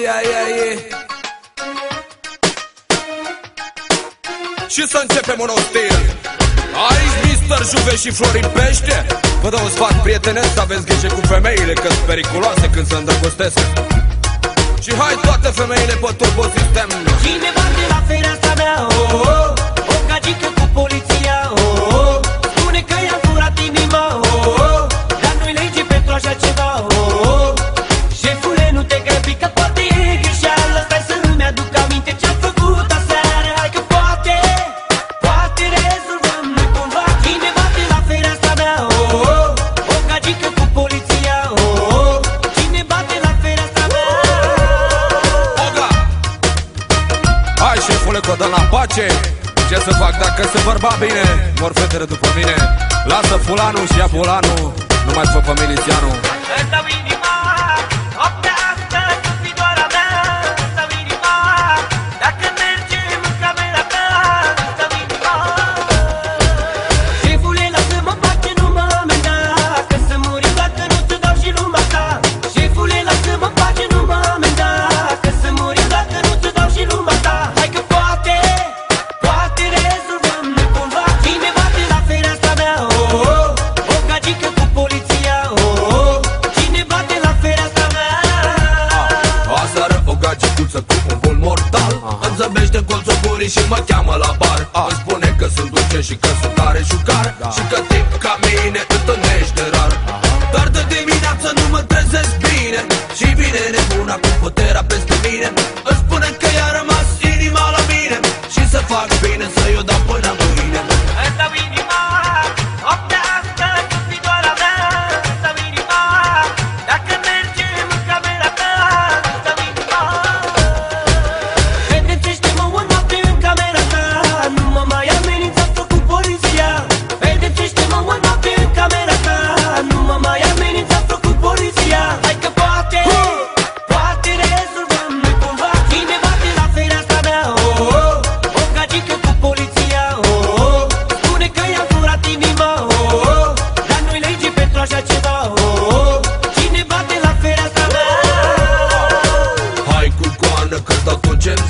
yeah, yeah, yeah. Și să începem un ostil Aici Mister Juve și Florin Pește Vă dau sfat prietenesc să aveți grijă cu femeile că sunt periculoase când se îndrăgostesc Și hai toate femeile pe turbo sistem Cineva de la fereastra mea, oh, oh, o gagică că o la pace. Ce să fac dacă se vorba bine? Mor fetele după mine. Lasă fulanul și ia fulanul. Nu mai fă pe milițianul habar A. Îmi spune că sunt dulce și că sunt tare șucar da. Și că tip ca mine întâlnește rar Aha. Dar de dimineață nu mă trezesc bine Și vine nebuna cu puterea peste mine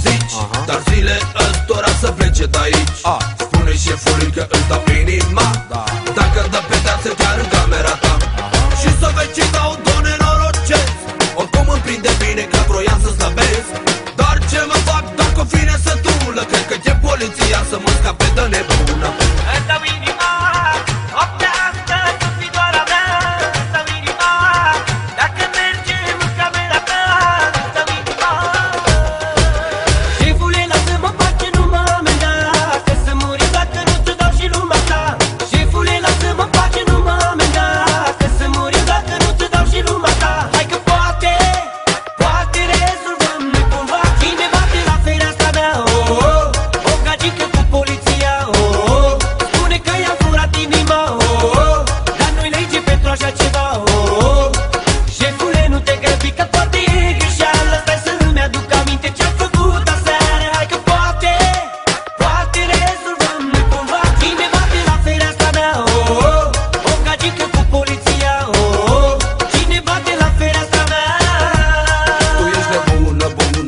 zici Aha. Dar zile ăstora să plece de aici A. Spune șefului că îți dau inima da. Dacă dă pedeapse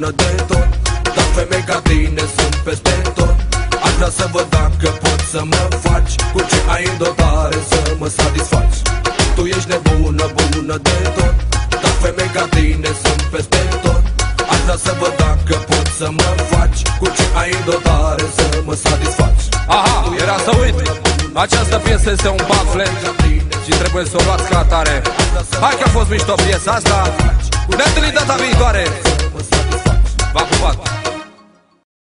bună de tot Dar femei ca tine sunt peste tot. Aș vrea să văd dacă poți să mă faci Cu ce ai în dotare să mă satisfaci. Tu ești nebună, bună de tot Dar femei ca tine sunt peste tot. Aș vrea să văd dacă poți să mă faci Cu ce ai în dotare să mă satisfaci. Aha, era să uit. Această piesă este un pamflet și trebuie să o luați ca atare. Hai că a fost mișto piesa asta. Ne-am data viitoare. Bak bak.